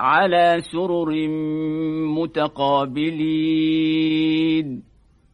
على سرر متقابلين.